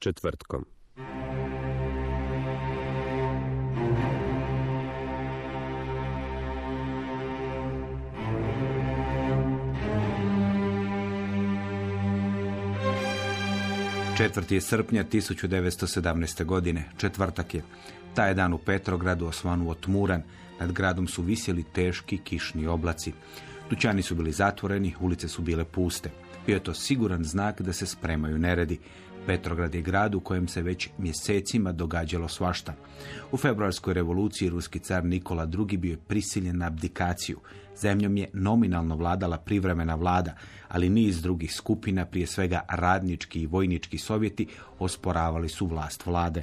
Četvrtkom. Četvrti je srpnja 1917. godine, četvrtak je. Taj dan u Petrogradu osvanuo tmuran, nad gradom su visjeli teški kišni oblaci. Dućani su bili zatvoreni, ulice su bile puste. Bio je to siguran znak da se spremaju neredi. Petrograd je grad u kojem se već mjesecima događalo svašta. U februarskoj revoluciji ruski car Nikola II bio je prisiljen na abdikaciju. Zemljom je nominalno vladala privremena vlada, ali niz drugih skupina, prije svega radnički i vojnički sovjeti, osporavali su vlast vlade.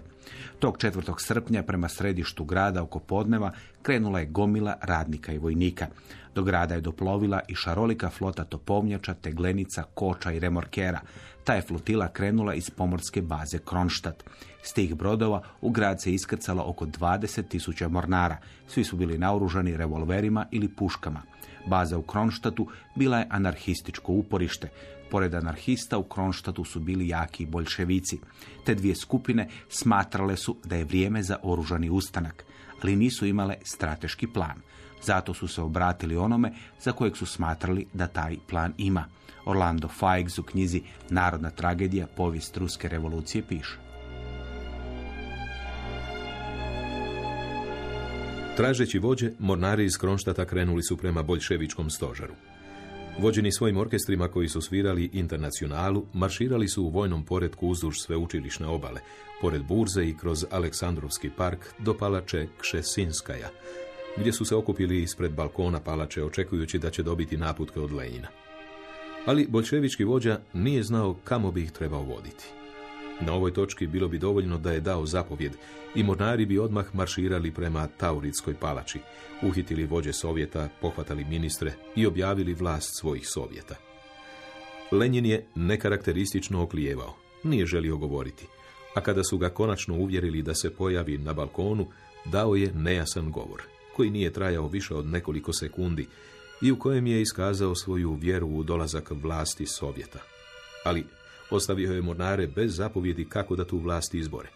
Tog 4. srpnja prema središtu grada oko podneva krenula je gomila radnika i vojnika. Do grada je doplovila i šarolika flota topovnjača, teglenica, koča i remorkera. Ta je flotila krenula iz pomorske baze Kronštat. S tih brodova u grad se iskrcalo oko 20 tisuća mornara. Svi su bili naoružani revolverima ili puškama. Baza u Kronštatu bila je anarhističko uporište. Pored anarhista u Kronštatu su bili jaki boljševici. Te dvije skupine smatrale su da je vrijeme za oružani ustanak, ali nisu imale strateški plan. Zato su se obratili onome za kojeg su smatrali da taj plan ima. Orlando Fikes u knjizi Narodna tragedija, povijest ruske revolucije piše. Tražeći vođe, mornari iz Kronštata krenuli su prema boljševičkom stožaru. Vođeni svojim orkestrima koji su svirali internacionalu, marširali su u vojnom poredku uzduž sveučilišne obale, pored burze i kroz Aleksandrovski park do palače Kšesinskaja, gdje su se okupili ispred balkona palače očekujući da će dobiti naputke od Lenjina. Ali boljševički vođa nije znao kamo bi ih trebao voditi. Na ovoj točki bilo bi dovoljno da je dao zapovjed i mornari bi odmah marširali prema Tauritskoj palači, uhitili vođe sovjeta, pohvatali ministre i objavili vlast svojih sovjeta. Lenjin je nekarakteristično oklijevao, nije želio govoriti, a kada su ga konačno uvjerili da se pojavi na balkonu, dao je nejasan govor, koji nije trajao više od nekoliko sekundi i u kojem je iskazao svoju vjeru u dolazak vlasti Sovjeta. Ali ostavio je mornare bez zapovjedi kako da tu vlast izbore.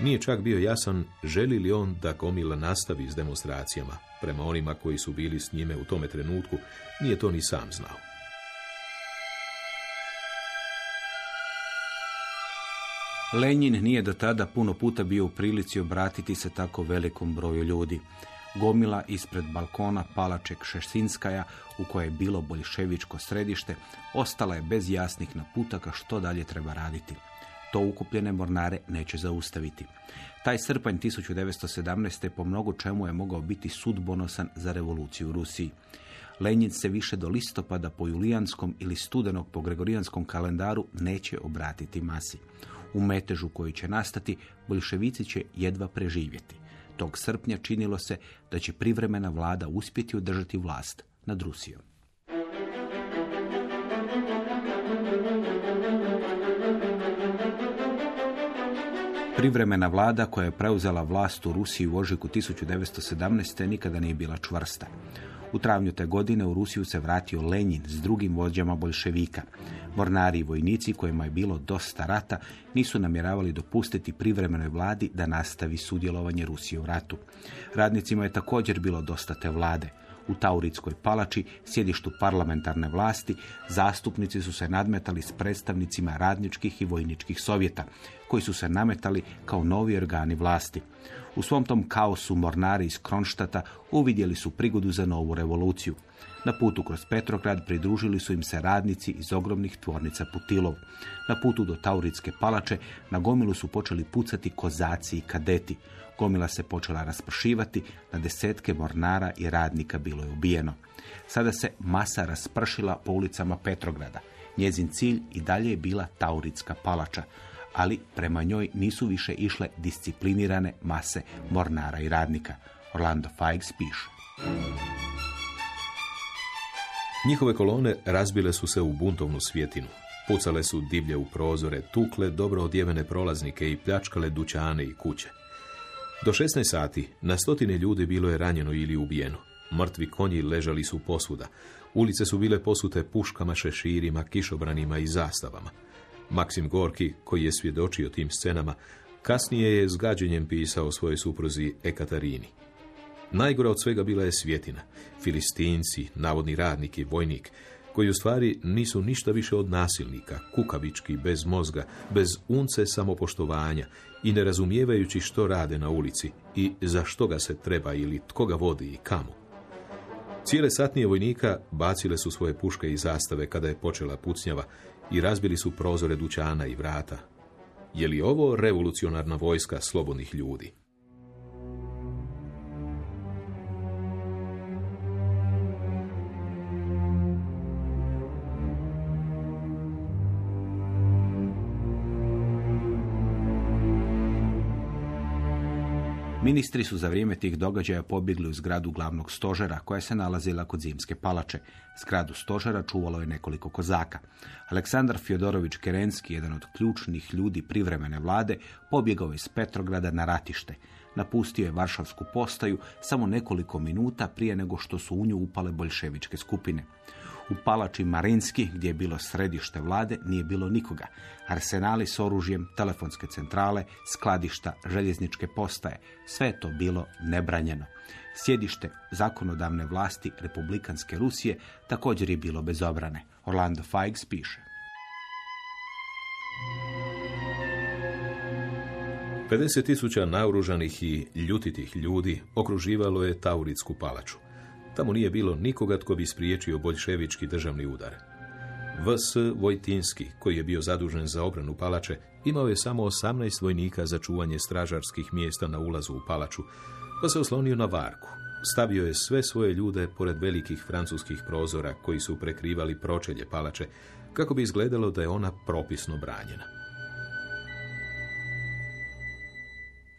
Nije čak bio jasan želi li on da Komila nastavi s demonstracijama. Prema onima koji su bili s njime u tome trenutku, nije to ni sam znao. Lenjin nije do tada puno puta bio u prilici obratiti se tako velikom broju ljudi. Gomila ispred balkona palače Kšešinskaja, u kojoj je bilo boljševičko središte, ostala je bez jasnih naputaka što dalje treba raditi. To ukupljene mornare neće zaustaviti. Taj srpanj 1917. po mnogo čemu je mogao biti sudbonosan za revoluciju u Rusiji. Lenjin se više do listopada po julijanskom ili studenog po gregorijanskom kalendaru neće obratiti masi. U metežu koji će nastati, boljševici će jedva preživjeti. Tog srpnja činilo se da će privremena vlada uspjeti održati vlast nad Rusijom. Privremena vlada koja je preuzela vlast u Rusiji u ožujku 1917. nikada nije bila čvrsta. U travnju te godine u Rusiju se vratio Lenjin s drugim vođama bolševika. Mornari i vojnici kojima je bilo dosta rata nisu namjeravali dopustiti privremenoj vladi da nastavi sudjelovanje Rusije u ratu. Radnicima je također bilo dosta te vlade. U Tauritskoj palači, sjedištu parlamentarne vlasti, zastupnici su se nadmetali s predstavnicima radničkih i vojničkih sovjeta, koji su se nametali kao novi organi vlasti. U svom tom kaosu mornari iz Kronštata uvidjeli su prigodu za novu revoluciju. Na putu kroz Petrograd pridružili su im se radnici iz ogromnih tvornica Putilov. Na putu do Tauritske palače na gomilu su počeli pucati kozaci i kadeti. Gomila se počela raspršivati, na desetke mornara i radnika bilo je ubijeno. Sada se masa raspršila po ulicama Petrograda. Njezin cilj i dalje je bila Tauritska palača, ali prema njoj nisu više išle disciplinirane mase mornara i radnika. Orlando Fikes piše. Njihove kolone razbile su se u buntovnu svjetinu. Pucale su divlje u prozore, tukle dobro odjevene prolaznike i pljačkale dućane i kuće. Do 16 sati na stotine ljudi bilo je ranjeno ili ubijeno. Mrtvi konji ležali su posvuda. Ulice su bile posute puškama, šeširima, kišobranima i zastavama. Maksim Gorki, koji je svjedočio tim scenama, kasnije je s gađenjem pisao svojoj supruzi Ekatarini. Najgora od svega bila je svjetina, filistinci, navodni radnik i vojnik, koji u stvari nisu ništa više od nasilnika, kukavički, bez mozga, bez unce samopoštovanja i ne razumijevajući što rade na ulici i za što ga se treba ili tko ga vodi i kamo. Cijele satnije vojnika bacile su svoje puške i zastave kada je počela pucnjava i razbili su prozore dućana i vrata. Je li ovo revolucionarna vojska slobodnih ljudi? Ministri su za vrijeme tih događaja pobjegli u zgradu glavnog stožera koja se nalazila kod Zimske palače. Zgradu stožera čuvalo je nekoliko kozaka. Aleksandar Fjodorović Kerenski, jedan od ključnih ljudi privremene vlade, pobjegao je iz Petrograda na ratište. Napustio je Varšavsku postaju samo nekoliko minuta prije nego što su u nju upale boljševičke skupine. U palači Marinski, gdje je bilo središte vlade, nije bilo nikoga. Arsenali s oružjem, telefonske centrale, skladišta, željezničke postaje, sve to bilo nebranjeno. Sjedište zakonodavne vlasti Republikanske Rusije također je bilo bez obrane. Orlando Fikes piše. Pedeset tisuća naoružanih i ljutitih ljudi okruživalo je Tauritsku palaču. Tamo nije bilo nikoga tko bi spriječio boljševički državni udar. V.S. Vojtinski, koji je bio zadužen za obranu palače, imao je samo 18 vojnika za čuvanje stražarskih mjesta na ulazu u palaču, pa se oslonio na varku. Stavio je sve svoje ljude pored velikih francuskih prozora koji su prekrivali pročelje palače, kako bi izgledalo da je ona propisno branjena.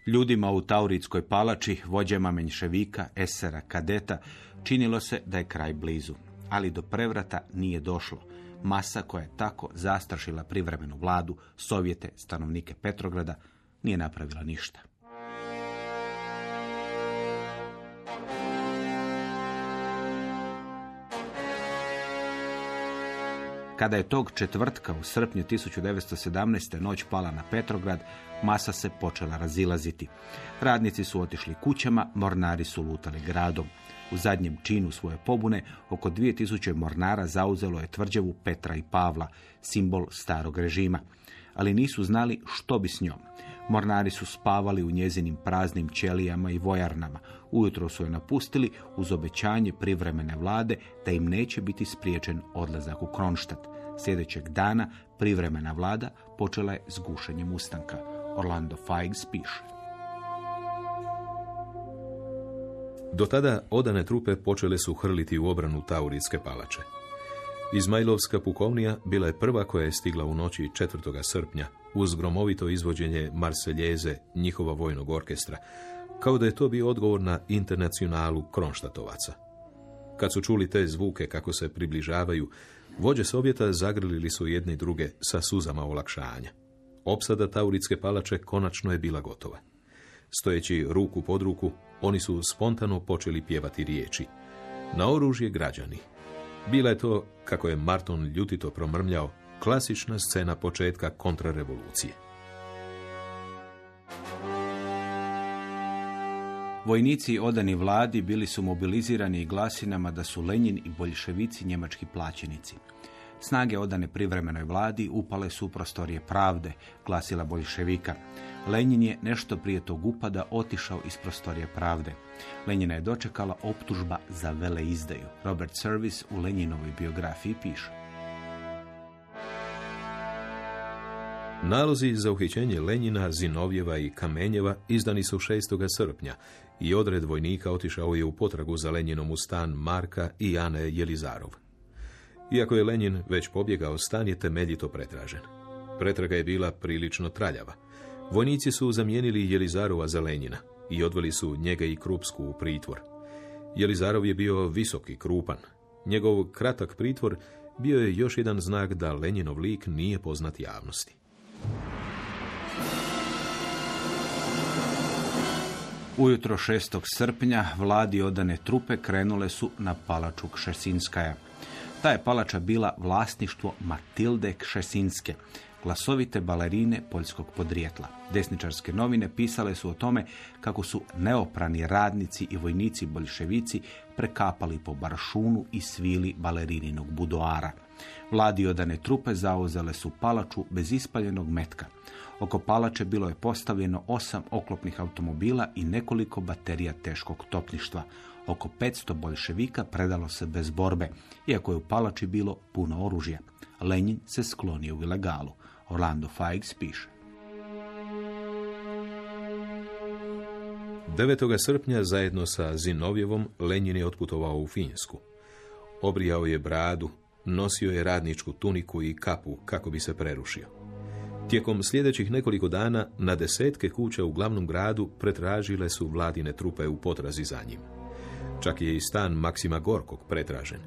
Ljudima u Tauritskoj palači, vođama menševika, esera, kadeta, činilo se da je kraj blizu. Ali do prevrata nije došlo. Masa koja je tako zastrašila privremenu vladu, sovjete, stanovnike Petrograda, nije napravila ništa. Kada je tog četvrtka u srpnju 1917. noć pala na Petrograd, masa se počela razilaziti. Radnici su otišli kućama, mornari su lutali gradom. U zadnjem činu svoje pobune oko 2000 mornara zauzelo je tvrđavu Petra i Pavla, simbol starog režima. Ali nisu znali što bi s njom. Mornari su spavali u njezinim praznim ćelijama i vojarnama. Ujutro su je napustili uz obećanje privremene vlade da im neće biti spriječen odlazak u Kronštat. Sljedećeg dana privremena vlada počela je s gušenjem ustanka. Orlando Fikes piše. Do tada odane trupe počele su hrliti u obranu Tauritske palače. Izmajlovska pukovnija bila je prva koja je stigla u noći 4. srpnja uz gromovito izvođenje Marseljeze, njihova vojnog orkestra, kao da je to bio odgovor na internacionalu Kronštatovaca. Kad su čuli te zvuke kako se približavaju, vođe Sovjeta zagrlili su jedni druge sa suzama olakšanja. Opsada Tauritske palače konačno je bila gotova. Stojeći ruku pod ruku, oni su spontano počeli pjevati riječi. Na oružje građani. Bila je to, kako je Marton ljutito promrmljao, klasična scena početka kontrarevolucije. Vojnici odani vladi bili su mobilizirani glasinama da su Lenjin i boljševici njemački plaćenici. Snage odane privremenoj vladi upale su u prostorije pravde, glasila boljševika. Lenjin je nešto prije tog upada otišao iz prostorije pravde. Lenjina je dočekala optužba za veleizdaju. Robert Service u Lenjinovoj biografiji piše. Nalozi za uhićenje Lenjina, Zinovjeva i Kamenjeva izdani su 6. srpnja i odred vojnika otišao je u potragu za Lenjinom u stan Marka i Jane Jelizarov. Iako je Lenjin već pobjegao, stan je temeljito pretražen. Pretraga je bila prilično traljava. Vojnici su zamijenili Jelizarova za Lenjina i odveli su njega i Krupsku u pritvor. Jelizarov je bio visoki, krupan. Njegov kratak pritvor bio je još jedan znak da Lenjinov lik nije poznat javnosti. Ujutro 6. srpnja vladi odane trupe krenule su na palaču Kšesinskaja. Ta je palača bila vlasništvo Matilde Kšesinske, glasovite balerine poljskog podrijetla. Desničarske novine pisale su o tome kako su neoprani radnici i vojnici boljševici prekapali po baršunu i svili balerininog budoara. Vladi odane trupe zauzele su palaču bez ispaljenog metka. Oko palače bilo je postavljeno osam oklopnih automobila i nekoliko baterija teškog topništva. Oko 500 boljševika predalo se bez borbe, iako je u palači bilo puno oružja. Lenin se sklonio u ilegalu. Orlando Fikes piše. 9. srpnja zajedno sa Zinovjevom Lenjin je otputovao u Finsku. Obrijao je bradu, nosio je radničku tuniku i kapu kako bi se prerušio. Tijekom sljedećih nekoliko dana na desetke kuća u glavnom gradu pretražile su vladine trupe u potrazi za njim. Čak je i stan Maksima Gorkog pretražen.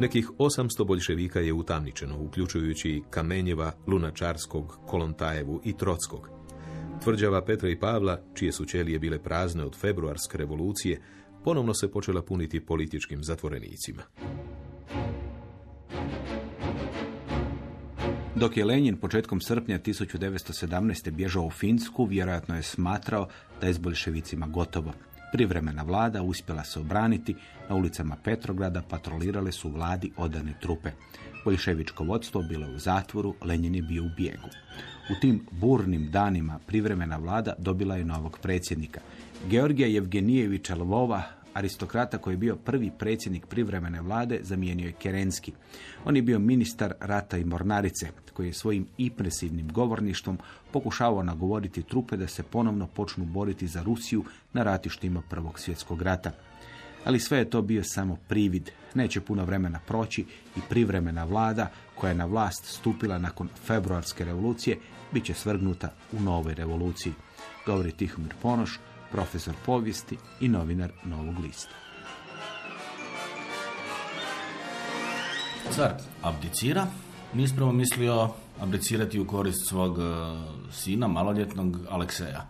Nekih 800 boljševika je utamničeno, uključujući Kamenjeva, Lunačarskog, Kolontajevu i Trockog. Tvrđava Petra i Pavla, čije su ćelije bile prazne od februarske revolucije, ponovno se počela puniti političkim zatvorenicima. Dok je Lenin početkom srpnja 1917. bježao u Finsku, vjerojatno je smatrao da je s bolševicima gotovo. Privremena vlada uspjela se obraniti, na ulicama Petrograda patrolirale su vladi odane trupe. Boljševičko vodstvo bilo u zatvoru, Lenin je bio u bijegu. U tim burnim danima privremena vlada dobila je novog predsjednika. Georgija Jevgenijevića Lvova, aristokrata koji je bio prvi predsjednik privremene vlade, zamijenio je Kerenski. On je bio ministar rata i mornarice, koji je svojim impresivnim govorništvom pokušavao nagovoriti trupe da se ponovno počnu boriti za Rusiju na ratištima Prvog svjetskog rata. Ali sve je to bio samo privid. Neće puno vremena proći i privremena vlada koja je na vlast stupila nakon februarske revolucije bit će svrgnuta u novoj revoluciji. Govori Tihomir Ponoš, profesor povijesti i novinar Novog lista. Car abdicira, nispravo mislio abdicirati u korist svog e, sina, maloljetnog Alekseja.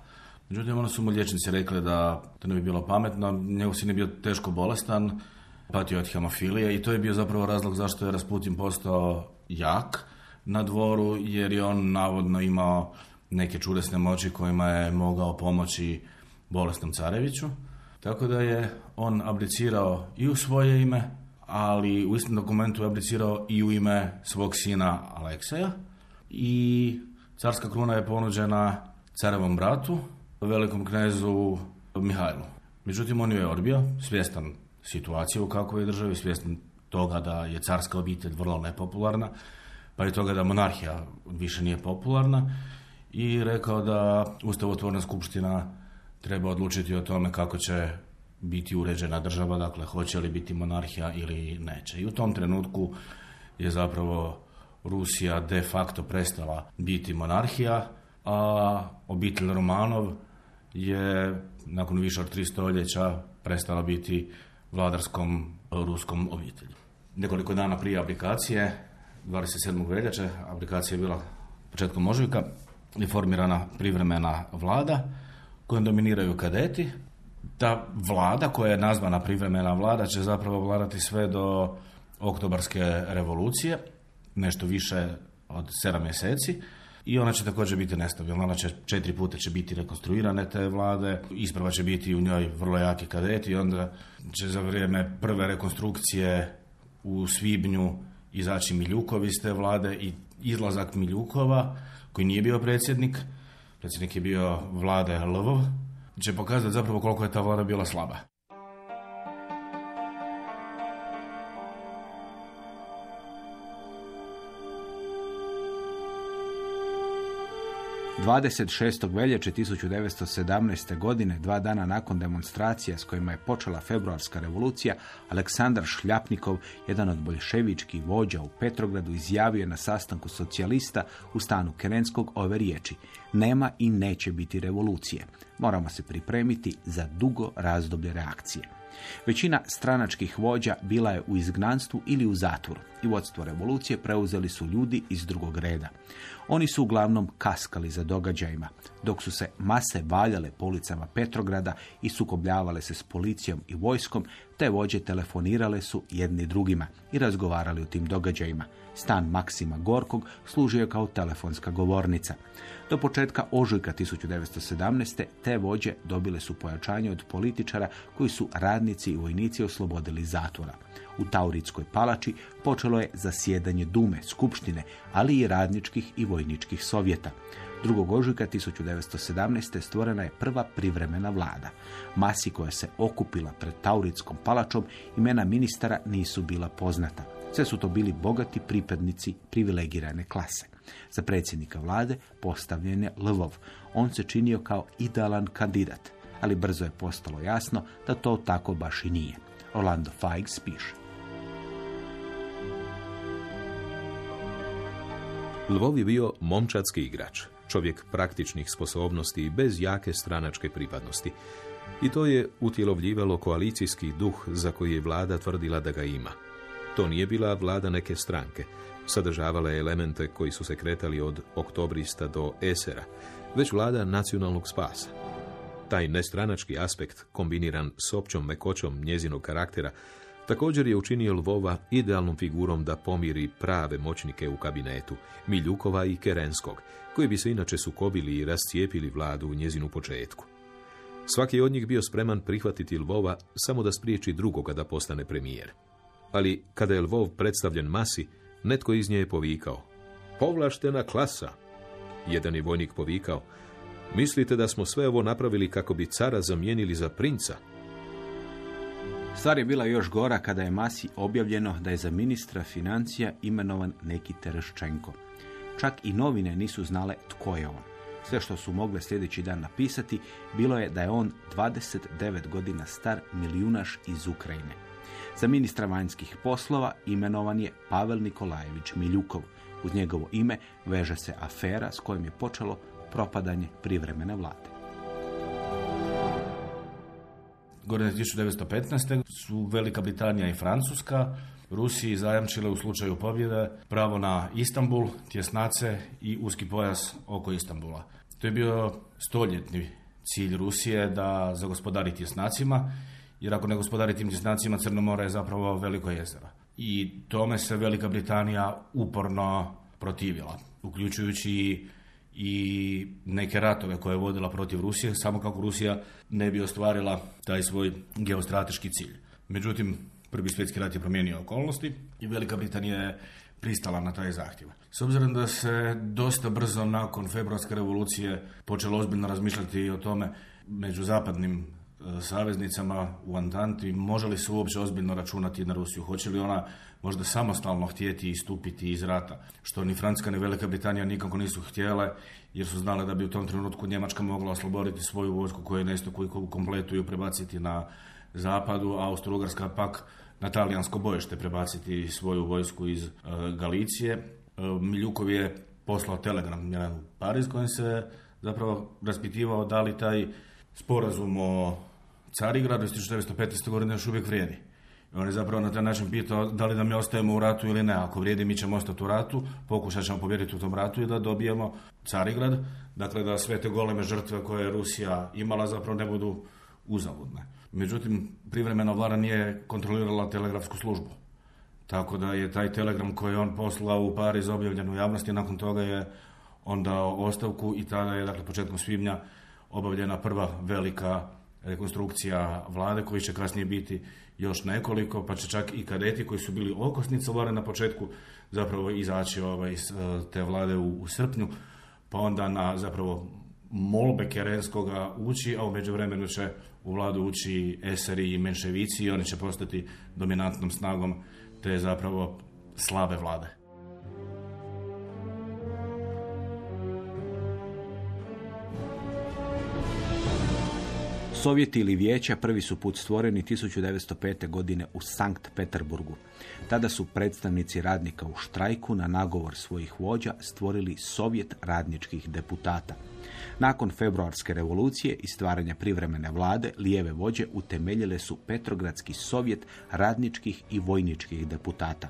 Međutim, ono su mu liječnici rekli da to ne bi bilo pametno, njegov sin je bio teško bolestan, patio od hemofilije i to je bio zapravo razlog zašto je Rasputin postao jak na dvoru, jer je on navodno imao neke čudesne moći kojima je mogao pomoći bolesnom careviću. Tako da je on abdicirao i u svoje ime, ali u istom dokumentu je abdicirao i u ime svog sina Alekseja. I carska kruna je ponuđena carevom bratu, velikom knezu Mihajlu. Međutim, on ju je odbio, svjestan situacije u kakvoj je državi, svjestan toga da je carska obitelj vrlo nepopularna, pa i toga da monarhija više nije popularna i rekao da Ustavotvorna skupština treba odlučiti o tome kako će biti uređena država, dakle hoće li biti monarhija ili neće. I u tom trenutku je zapravo Rusija de facto prestala biti monarhija, a obitelj Romanov je nakon više od tri stoljeća prestala biti vladarskom ruskom obitelji. Nekoliko dana prije aplikacije, 27. veljače, aplikacija je bila početkom ožujka, je formirana privremena vlada kojom dominiraju kadeti. Ta vlada koja je nazvana privremena vlada će zapravo vladati sve do oktobarske revolucije, nešto više od sedam mjeseci. i ona će također biti nestabilna. Ona će četiri puta će biti rekonstruirane te vlade, isprava će biti u njoj vrlo jaki kadeti i onda će za vrijeme prve rekonstrukcije u svibnju izaći Miljukov iz te vlade i izlazak Miljukova, koji nije bio predsjednik, predsjednik je bio vlade Lvov, će pokazati zapravo koliko je ta vlada bila slaba. 26. veljače 1917. godine, dva dana nakon demonstracija s kojima je počela februarska revolucija, Aleksandar Šljapnikov, jedan od boljševičkih vođa u Petrogradu, izjavio je na sastanku socijalista u stanu Kerenskog ove riječi. Nema i neće biti revolucije. Moramo se pripremiti za dugo razdoblje reakcije. Većina stranačkih vođa bila je u izgnanstvu ili u zatvoru i vodstvo revolucije preuzeli su ljudi iz drugog reda. Oni su uglavnom kaskali za događajima, dok su se mase valjale po ulicama Petrograda i sukobljavale se s policijom i vojskom, te vođe telefonirale su jedni drugima i razgovarali o tim događajima. Stan Maksima Gorkog služio kao telefonska govornica. Do početka ožujka 1917. te vođe dobile su pojačanje od političara koji su radnici i vojnici oslobodili zatvora. U Tauritskoj palači počelo je zasjedanje Dume, Skupštine, ali i radničkih i vojničkih sovjeta. 2. ožujka 1917. stvorena je prva privremena vlada. Masi koja se okupila pred Tauritskom palačom imena ministara nisu bila poznata. Sve su to bili bogati pripadnici privilegirane klase. Za predsjednika vlade postavljen je Lvov. On se činio kao idealan kandidat, ali brzo je postalo jasno da to tako baš i nije. Orlando Fikes piše. Lvov je bio momčadski igrač, čovjek praktičnih sposobnosti i bez jake stranačke pripadnosti. I to je utjelovljivalo koalicijski duh za koji je vlada tvrdila da ga ima. To nije bila vlada neke stranke, sadržavala je elemente koji su se kretali od oktobrista do esera, već vlada nacionalnog spasa. Taj nestranački aspekt, kombiniran s općom mekoćom njezinog karaktera, također je učinio Lvova idealnom figurom da pomiri prave moćnike u kabinetu, Miljukova i Kerenskog, koji bi se inače sukobili i rascijepili vladu u njezinu početku. Svaki od njih bio spreman prihvatiti Lvova samo da spriječi drugoga da postane premijer. Ali kada je Lvov predstavljen masi, netko iz nje je povikao. Povlaštena klasa. Jedan je vojnik povikao. Mislite da smo sve ovo napravili kako bi cara zamijenili za princa? Stvar je bila još gora kada je Masi objavljeno da je za ministra financija imenovan neki Tereščenko. Čak i novine nisu znale tko je on. Sve što su mogle sljedeći dan napisati bilo je da je on 29 godina star milijunaš iz Ukrajine. Za ministra vanjskih poslova imenovan je Pavel Nikolajević Miljukov. Uz njegovo ime veže se afera s kojom je počelo propadanje privremene vlade. Godine 1915. su Velika Britanija i Francuska Rusiji zajamčile u slučaju pobjede pravo na Istanbul, tjesnace i uski pojas oko Istambula. To je bio stoljetni cilj Rusije da zagospodari tjesnacima, jer ako ne gospodari tim tjesnacima, Crno more je zapravo veliko jezero. I tome se Velika Britanija uporno protivila, uključujući i neke ratove koje je vodila protiv Rusije, samo kako Rusija ne bi ostvarila taj svoj geostrateški cilj. Međutim, Prvi svjetski rat je promijenio okolnosti i Velika Britanija je pristala na taj zahtjev. S obzirom da se dosta brzo nakon februarske revolucije počelo ozbiljno razmišljati o tome među zapadnim saveznicama u Antanti, može li se uopće ozbiljno računati na Rusiju? Hoće li ona možda samostalno htjeti istupiti iz rata? Što ni Francuska ni Velika Britanija nikako nisu htjele, jer su znale da bi u tom trenutku Njemačka mogla osloboditi svoju vojsku koju je istoku i kompletu ju prebaciti na zapadu, a Austro-Ugarska pak na talijansko bojište prebaciti svoju vojsku iz e, Galicije. E, Miljukov je poslao telegram u Pariz kojim se zapravo raspitivao da li taj sporazum o Carigradu iz 1915. godine još uvijek vrijedi. I on je zapravo na taj način pitao da li da mi ostajemo u ratu ili ne. Ako vrijedi, mi ćemo ostati u ratu, pokušat ćemo pobjediti u tom ratu i da dobijemo Carigrad. Dakle, da sve te goleme žrtve koje je Rusija imala zapravo ne budu uzaludne. Međutim, privremena vlada nije kontrolirala telegrafsku službu. Tako da je taj telegram koji je on poslao u Pariz objavljen u javnosti, nakon toga je on dao ostavku i tada je, dakle, početkom svibnja obavljena prva velika rekonstrukcija vlade koji će kasnije biti još nekoliko, pa će čak i kadeti koji su bili okosnica vlade na početku zapravo izaći ovaj, eh, te vlade u, u srpnju, pa onda na zapravo molbe Kerenskoga ući, a u međuvremenu će u vladu ući eseri i menševici i oni će postati dominantnom snagom te zapravo slabe vlade. Sovjeti ili vijeća prvi su put stvoreni 1905. godine u Sankt Peterburgu. Tada su predstavnici radnika u štrajku na nagovor svojih vođa stvorili Sovjet radničkih deputata. Nakon februarske revolucije i stvaranja privremene vlade, lijeve vođe utemeljile su Petrogradski sovjet radničkih i vojničkih deputata.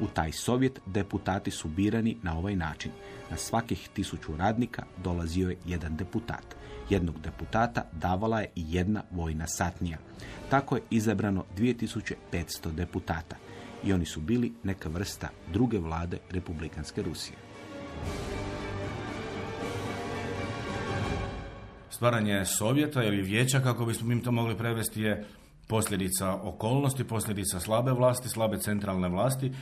U taj sovjet deputati su birani na ovaj način. Na svakih tisuću radnika dolazio je jedan deputat. Jednog deputata davala je i jedna vojna satnija. Tako je izabrano 2500 deputata i oni su bili neka vrsta druge vlade Republikanske Rusije. Stvaranje Sovjeta ili vijeća, kako bismo mi to mogli prevesti, je posljedica okolnosti, posljedica slabe vlasti, slabe centralne vlasti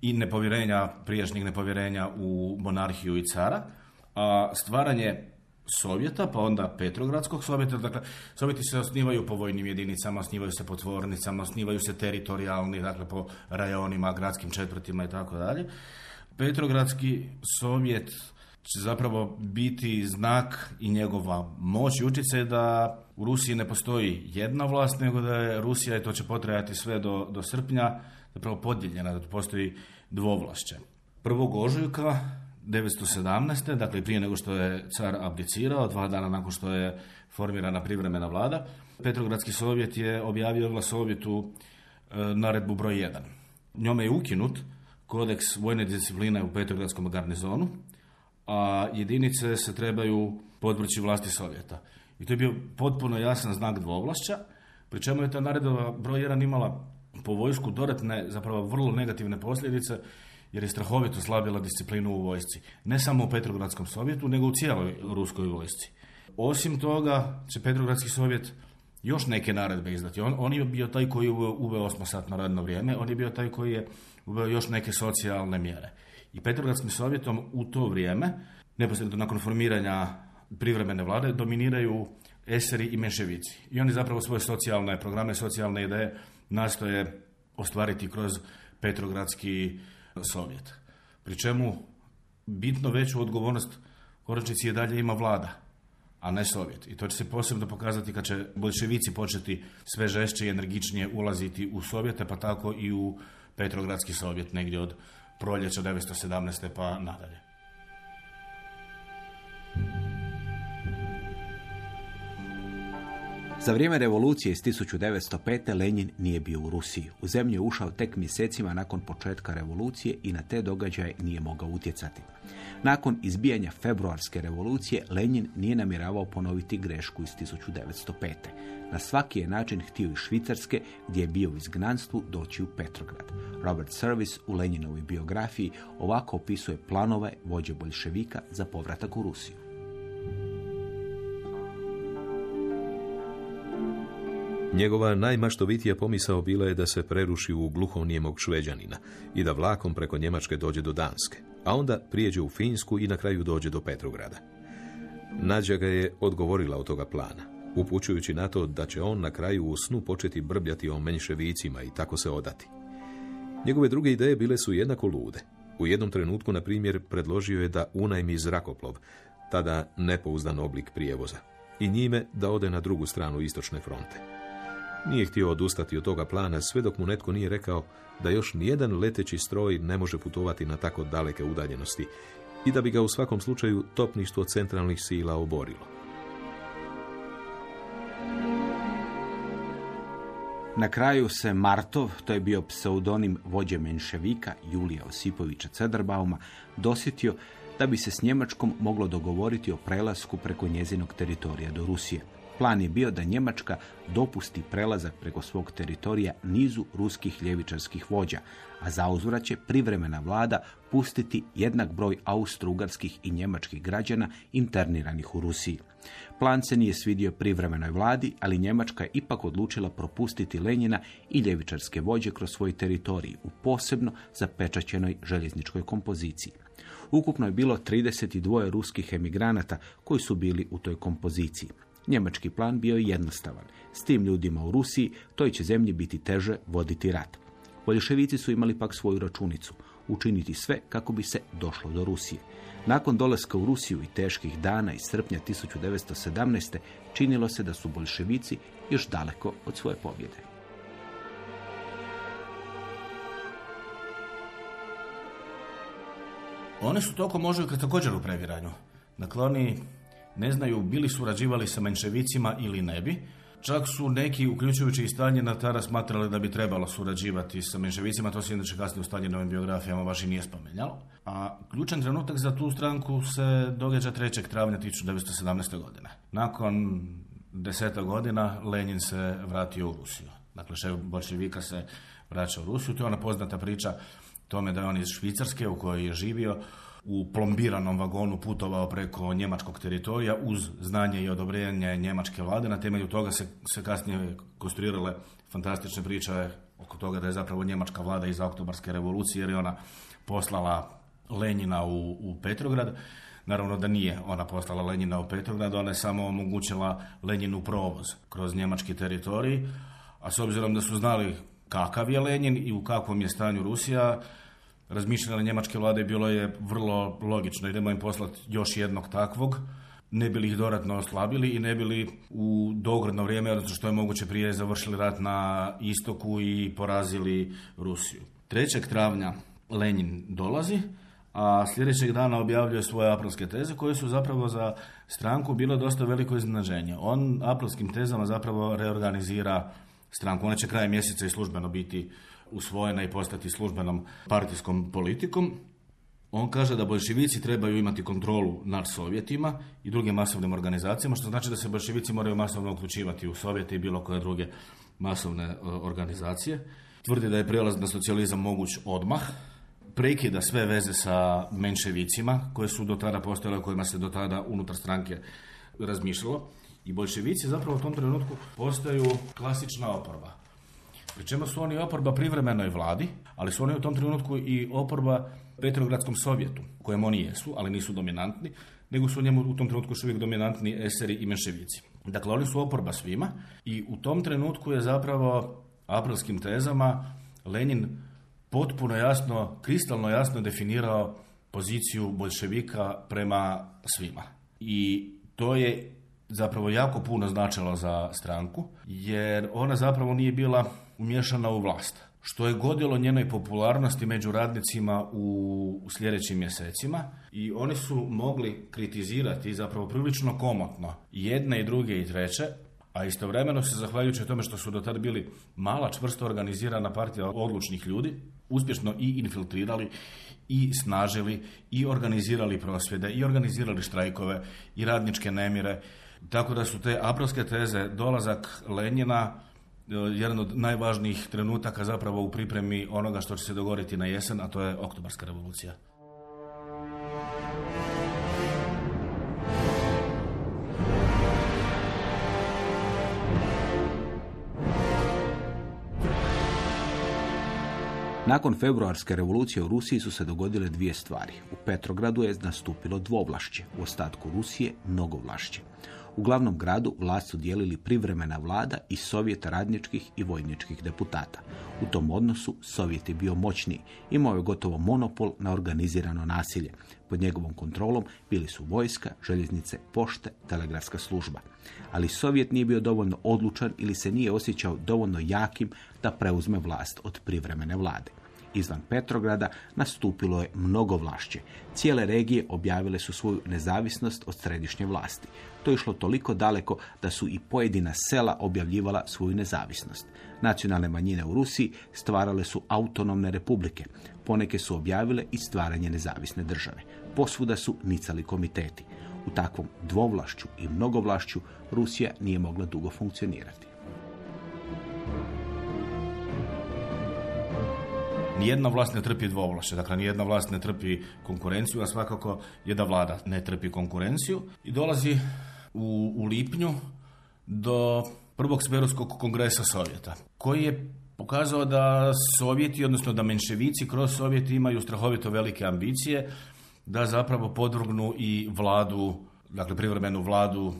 i nepovjerenja, prijašnjih nepovjerenja u monarhiju i cara. A stvaranje Sovjeta, pa onda Petrogradskog Sovjeta, dakle, Sovjeti se osnivaju po vojnim jedinicama, osnivaju se po tvornicama, osnivaju se teritorijalni, dakle, po rajonima, gradskim četvrtima i tako dalje. Petrogradski Sovjet će zapravo biti znak i njegova moć i utjecaj da u Rusiji ne postoji jedna vlast, nego da je Rusija, i to će potrajati sve do, do srpnja, zapravo podijeljena, da postoji dvovlašće. Prvog ožujka 917. dakle prije nego što je car abdicirao, dva dana nakon što je formirana privremena vlada, Petrogradski sovjet je objavio glasovjetu e, naredbu broj 1. Njome je ukinut kodeks vojne discipline u Petrogradskom garnizonu, a jedinice se trebaju podvrći vlasti Sovjeta. I to je bio potpuno jasan znak dvovlašća, pri čemu je ta naredba broj 1 imala po vojsku dodatne, zapravo vrlo negativne posljedice, jer je strahovito slabila disciplinu u vojsci. Ne samo u Petrogradskom sovjetu, nego u cijeloj ruskoj vojsci. Osim toga, će Petrogradski sovjet još neke naredbe izdati. On, on je bio taj koji je uveo, osmosatno radno vrijeme, on je bio taj koji je uveo još neke socijalne mjere. I Petrogradskim sovjetom u to vrijeme, neposredno nakon formiranja privremene vlade, dominiraju eseri i menševici. I oni zapravo svoje socijalne programe, socijalne ideje nastoje ostvariti kroz Petrogradski Sovjet. Pri čemu bitno veću odgovornost konačnici je dalje ima vlada, a ne Sovjet. I to će se posebno pokazati kad će bolševici početi sve žešće i energičnije ulaziti u Sovjete, pa tako i u Petrogradski Sovjet negdje od proljeća 1917. pa nadalje. Za vrijeme revolucije iz 1905. Lenin nije bio u Rusiji. U zemlju je ušao tek mjesecima nakon početka revolucije i na te događaje nije mogao utjecati. Nakon izbijanja februarske revolucije Lenin nije namjeravao ponoviti grešku iz 1905. Na svaki je način htio iz Švicarske, gdje je bio u izgnanstvu, doći u Petrograd. Robert Service u Leninovoj biografiji ovako opisuje planove vođe bolševika za povratak u Rusiju. Njegova najmaštovitija pomisao bila je da se preruši u gluhonijemog šveđanina i da vlakom preko Njemačke dođe do Danske, a onda prijeđe u Finsku i na kraju dođe do Petrograda. Nađa ga je odgovorila od toga plana, upućujući na to da će on na kraju u snu početi brbljati o menševicima i tako se odati. Njegove druge ideje bile su jednako lude. U jednom trenutku, na primjer, predložio je da unajmi zrakoplov, tada nepouzdan oblik prijevoza, i njime da ode na drugu stranu istočne fronte. Nije htio odustati od toga plana sve dok mu netko nije rekao da još nijedan leteći stroj ne može putovati na tako daleke udaljenosti i da bi ga u svakom slučaju topništvo centralnih sila oborilo. Na kraju se Martov, to je bio pseudonim vođe menševika Julija Osipovića Cederbauma, dosjetio da bi se s Njemačkom moglo dogovoriti o prelasku preko njezinog teritorija do Rusije. Plan je bio da Njemačka dopusti prelazak preko svog teritorija nizu ruskih ljevičarskih vođa, a zauzvrat će privremena vlada pustiti jednak broj austrougarskih i njemačkih građana interniranih u Rusiji. Plan se nije svidio privremenoj vladi, ali Njemačka je ipak odlučila propustiti Lenjina i ljevičarske vođe kroz svoj teritorij u posebno zapečaćenoj željezničkoj kompoziciji. Ukupno je bilo 32 ruskih emigranata koji su bili u toj kompoziciji. Njemački plan bio je jednostavan. S tim ljudima u Rusiji toj će zemlji biti teže voditi rat. Boljševici su imali pak svoju računicu, učiniti sve kako bi se došlo do Rusije. Nakon dolaska u Rusiju i teških dana iz srpnja 1917. činilo se da su boljševici još daleko od svoje pobjede. Oni su toliko možda također u previranju. Dakle, oni ne znaju bili surađivali sa menševicima ili ne bi. Čak su neki, uključujući i Staljina, tada smatrali da bi trebalo surađivati sa menševicima, to se inače kasnije u Staljinovim biografijama baš i nije spomenjalo. A ključan trenutak za tu stranku se događa 3. travnja 1917. godine. Nakon deseta godina Lenin se vratio u Rusiju. Dakle, šef bolševika se vraća u Rusiju. To je ona poznata priča tome da je on iz Švicarske u kojoj je živio u plombiranom vagonu putovao preko njemačkog teritorija uz znanje i odobrenje njemačke vlade. Na temelju toga se, se kasnije konstruirale fantastične priče oko toga da je zapravo njemačka vlada iz oktobarske revolucije jer je ona poslala Lenjina u, u Petrograd. Naravno da nije ona poslala Lenjina u Petrograd, ona je samo omogućila Lenjinu provoz kroz njemački teritorij, a s obzirom da su znali kakav je Lenjin i u kakvom je stanju Rusija, razmišljanja njemačke vlade bilo je vrlo logično. Idemo im poslati još jednog takvog, ne bili ih dodatno oslabili i ne bili u dogradno vrijeme, odnosno što je moguće prije, završili rat na istoku i porazili Rusiju. 3. travnja Lenin dolazi, a sljedećeg dana objavljuje svoje aprilske teze koje su zapravo za stranku bilo dosta veliko iznenađenje. On aprilskim tezama zapravo reorganizira stranku. Ona će krajem mjeseca i službeno biti usvojena i postati službenom partijskom politikom. On kaže da bolševici trebaju imati kontrolu nad sovjetima i drugim masovnim organizacijama, što znači da se bolševici moraju masovno uključivati u sovjete i bilo koje druge masovne e, organizacije. Tvrdi da je prijelaz na socijalizam moguć odmah, prekida sve veze sa menševicima koje su do tada postojale, kojima se do tada unutar stranke razmišljalo. I bolševici zapravo u tom trenutku postaju klasična oporba. Pri čemu su oni oporba privremenoj vladi, ali su oni u tom trenutku i oporba Petrogradskom sovjetu, kojem oni jesu, ali nisu dominantni, nego su njemu u tom trenutku još uvijek dominantni eseri i menševici. Dakle, oni su oporba svima i u tom trenutku je zapravo aprilskim tezama Lenin potpuno jasno, kristalno jasno definirao poziciju bolševika prema svima. I to je zapravo jako puno značilo za stranku, jer ona zapravo nije bila umješana u vlast, što je godilo njenoj popularnosti među radnicima u sljedećim mjesecima i oni su mogli kritizirati zapravo prilično komotno jedne i druge i treće, a istovremeno se zahvaljujući tome što su do tada bili mala, čvrsto organizirana partija odlučnih ljudi, uspješno i infiltrirali i snažili i organizirali prosvjede i organizirali štrajkove i radničke nemire. Tako da su te aprilske teze dolazak Lenjina jedan od najvažnijih trenutaka zapravo u pripremi onoga što će se dogoditi na jesen, a to je oktobarska revolucija. Nakon februarske revolucije u Rusiji su se dogodile dvije stvari. U Petrogradu je nastupilo dvovlašće, u ostatku Rusije mnogovlašće. U glavnom gradu vlast su dijelili privremena vlada i sovjet radničkih i vojničkih deputata. U tom odnosu Sovjet je bio moćniji, imao je gotovo monopol na organizirano nasilje. Pod njegovom kontrolom bili su vojska, željeznice, pošte, telegrafska služba. Ali Sovjet nije bio dovoljno odlučan ili se nije osjećao dovoljno jakim da preuzme vlast od privremene vlade izvan Petrograda nastupilo je mnogo vlašće. Cijele regije objavile su svoju nezavisnost od središnje vlasti. To je išlo toliko daleko da su i pojedina sela objavljivala svoju nezavisnost. Nacionalne manjine u Rusiji stvarale su autonomne republike. Poneke su objavile i stvaranje nezavisne države. Posvuda su nicali komiteti. U takvom dvovlašću i mnogovlašću Rusija nije mogla dugo funkcionirati. Nijedna vlast ne trpi dvovlašće, dakle nijedna vlast ne trpi konkurenciju, a svakako jedna vlada ne trpi konkurenciju i dolazi u, u lipnju do prvog Sferovskog kongresa Sovjeta, koji je pokazao da Sovjeti, odnosno da menševici kroz Sovjeti imaju strahovito velike ambicije, da zapravo podvrgnu i vladu, dakle privremenu vladu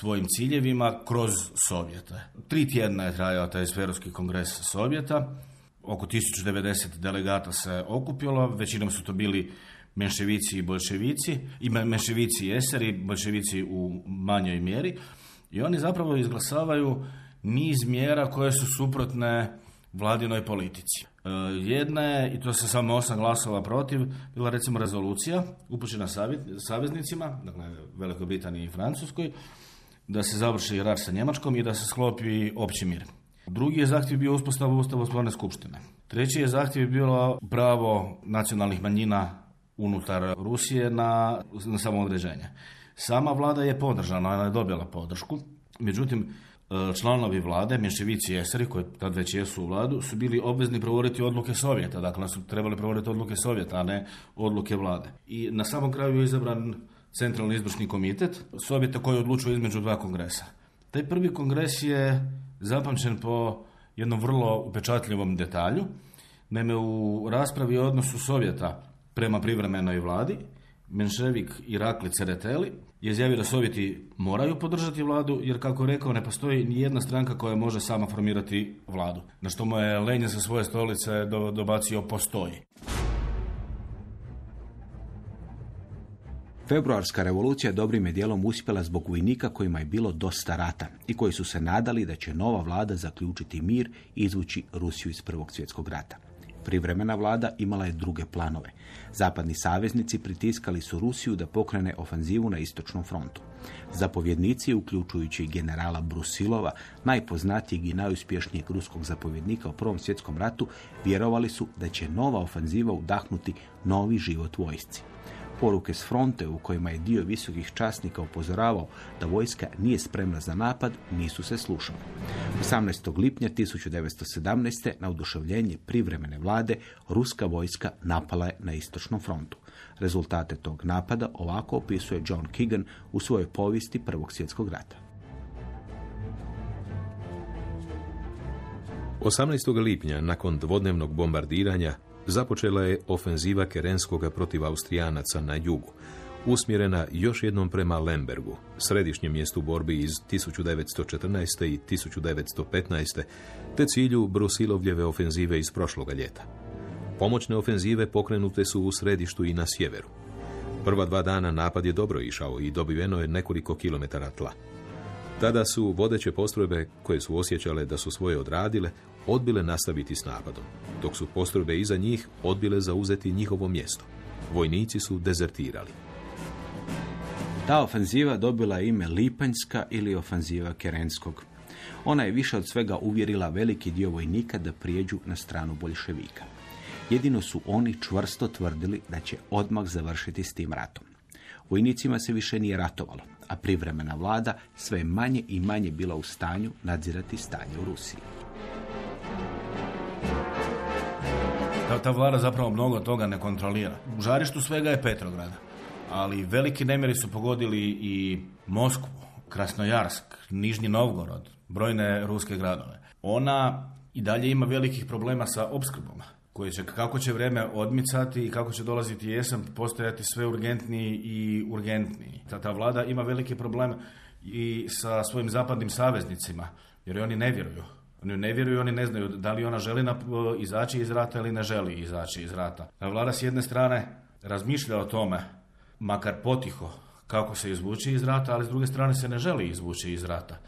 svojim ciljevima kroz Sovjete. Tri tjedna je trajao taj Sferovski kongres Sovjeta, oko 1090 delegata se okupilo, većinom su to bili menševici i bolševici, i menševici i eseri, bolševici u manjoj mjeri, i oni zapravo izglasavaju niz mjera koje su suprotne vladinoj politici. E, jedna je, i to se samo osam glasova protiv, bila recimo rezolucija upućena saveznicima, dakle Velikoj Britaniji i Francuskoj, da se završi rat sa Njemačkom i da se sklopi opći mir. Drugi je zahtjev bio uspostava Ustavotvorne skupštine. Treći je zahtjev bilo pravo nacionalnih manjina unutar Rusije na, na samoodređenje. Sama vlada je podržana, ona je dobila podršku, međutim, e, članovi vlade, mješevici i eseri, koji tad već jesu u vladu, su bili obvezni provoditi odluke Sovjeta, dakle su trebali provoditi odluke Sovjeta, a ne odluke vlade. I na samom kraju je izabran centralni izvršni komitet Sovjeta koji odlučuje između dva kongresa. Taj prvi kongres je zapamćen po jednom vrlo upečatljivom detalju. Naime, u raspravi o odnosu Sovjeta prema privremenoj vladi, Menševik Irakli Cereteli je izjavio da Sovjeti moraju podržati vladu, jer kako rekao, ne postoji ni jedna stranka koja može sama formirati vladu. Na što mu je Lenja sa svoje stolice do, dobacio postoji. Februarska revolucija dobrim je dijelom uspjela zbog vojnika kojima je bilo dosta rata i koji su se nadali da će nova vlada zaključiti mir i izvući Rusiju iz Prvog svjetskog rata. Privremena vlada imala je druge planove. Zapadni saveznici pritiskali su Rusiju da pokrene ofanzivu na istočnom frontu. Zapovjednici, uključujući generala Brusilova, najpoznatijeg i najuspješnijeg ruskog zapovjednika u Prvom svjetskom ratu, vjerovali su da će nova ofanziva udahnuti novi život vojsci. Poruke s fronte u kojima je dio visokih časnika upozoravao da vojska nije spremna za napad nisu se slušali. 18. lipnja 1917. na oduševljenje privremene vlade ruska vojska napala je na istočnom frontu. Rezultate tog napada ovako opisuje John Keegan u svojoj povijesti Prvog svjetskog rata. 18. lipnja, nakon dvodnevnog bombardiranja, započela je ofenziva Kerenskoga protiv Austrijanaca na jugu, usmjerena još jednom prema Lembergu, središnjem mjestu borbi iz 1914. i 1915. te cilju Brusilovljeve ofenzive iz prošloga ljeta. Pomoćne ofenzive pokrenute su u središtu i na sjeveru. Prva dva dana napad je dobro išao i dobiveno je nekoliko kilometara tla. Tada su vodeće postrojbe koje su osjećale da su svoje odradile, odbile nastaviti s napadom, dok su postrojbe iza njih odbile zauzeti njihovo mjesto. Vojnici su dezertirali. Ta ofenziva dobila ime Lipanjska ili ofenziva Kerenskog. Ona je više od svega uvjerila veliki dio vojnika da prijeđu na stranu boljševika. Jedino su oni čvrsto tvrdili da će odmah završiti s tim ratom. Vojnicima se više nije ratovalo, a privremena vlada sve manje i manje bila u stanju nadzirati stanje u Rusiji. Ta, ta vlada zapravo mnogo toga ne kontrolira. U žarištu svega je Petrograda, ali veliki nemiri su pogodili i Moskvu, Krasnojarsk, Nižnji Novgorod, brojne ruske gradove. Ona i dalje ima velikih problema sa opskrbom koji će, kako će vrijeme odmicati i kako će dolaziti jesen, postojati sve urgentniji i urgentniji. Ta, ta vlada ima veliki problem i sa svojim zapadnim saveznicima, jer oni ne vjeruju. Oni ne vjeruju, oni ne znaju da li ona želi izaći iz rata ili ne želi izaći iz rata. Ta vlada s jedne strane razmišlja o tome, makar potiho, kako se izvući iz rata, ali s druge strane se ne želi izvući iz rata.